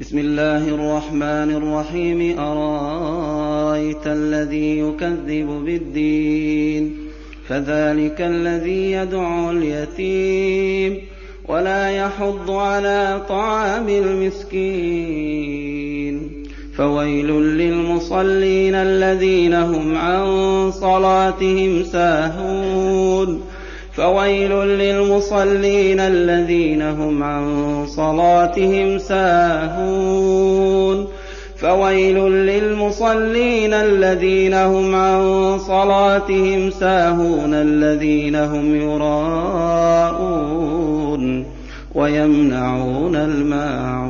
بسم الله الرحمن الرحيم. أرأيت الذي يكذب بالدين؟ فذلك الذي يدعو اليتيم. ولا يحض على طعام المسكين. فويل للمصلين الذين هم عن صلاتهم ساهون. فويل للمصلين الذين هم عن صلاتهم ساهون. فويل للمصلين الذين هم عن صلاتهم ساهون الذين هم يراءون ويمنعون الماعون.